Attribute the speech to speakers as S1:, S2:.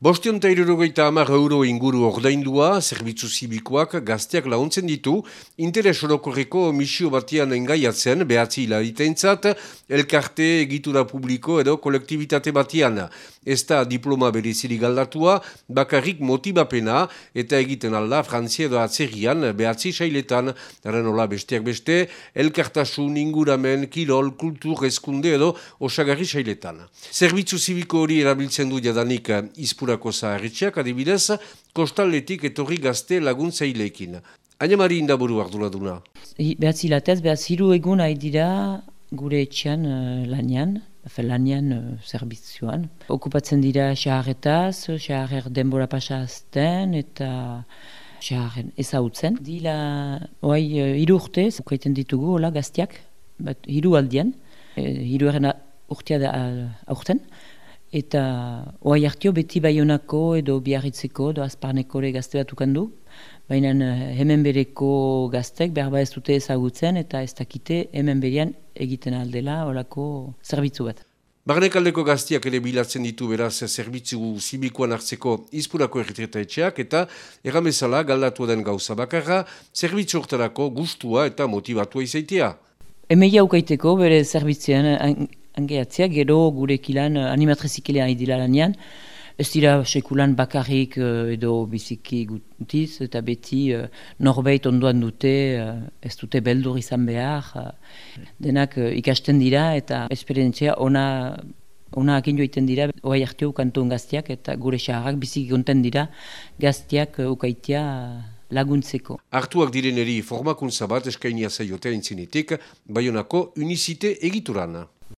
S1: Bostion eta irurogeita hamar euro inguru ordaindua, zerbitzu zibikoak gazteak launtzen ditu, interes orokorreko misio batian engaiatzen, behatzi hilaritentzat, elkarte, egitura publiko edo kolektibitate batian. Ez da diploma beriziri galdatua, bakarrik motibapena eta egiten alda Frantzia edo atzerian behatzi sailetan, daren hola besteak beste, elkartasun, inguramen, kirol, kultur, eskunde edo osagarri sailetan. Zerbitzu zibiko hori erabiltzen du jadanik izpura Kulturako zaharritxeak adibidez, kostalletik etorri gazte laguntzaileekin. Aina mari indaburu ardura duna?
S2: Behatzi latez, behatz hiru egun dira gure etxean uh, lanian, lanian uh, zerbitzuan. Okupatzen dira xaharretaz, xaharrer denbora pasa azten eta xaharren ezautzen. Dila, oai, uh, hiru urte, zukaiten ditugu, hola, gaztiak, bat, hiru aldian, e, hiru urtea da aurten. Eta oai hartio beti baionako edo biarritzeko edo azparneko ere gazte bat ukandu. Baina eh, hemen bereko gaztek berba ez dute ezagutzen eta ez dakite hemen berian egiten aldela olako zerbitzu bat.
S1: Barnekaldeko gaztiak ere bilatzen ditu beraz zerbitzu zibikoan hartzeko izpurako erretreta etxeak eta erramezala galdatu den gauza bakarra zerbitzu hortarako gustua eta motivatua izaitea.
S2: Hemeia ukaiteko bere zerbitzean angeatzea, gero gurekilan uh, animatrezikilea idila lanean, ez dira sekulan bakarrik uh, edo biziki gutiz, eta beti uh, norbeit onduan dute, ez dute beldur izan behar, denak ikasten dira eta esperientzia ona Ona akin joiten dira, oai hartio kantun gaztiak eta gure xaharrak biziki gonten dira gaztiak ukaitia laguntzeko.
S1: Artuak direneri formakuntza bat eskainia zaiotea intzinetik, baionako unizite egiturana.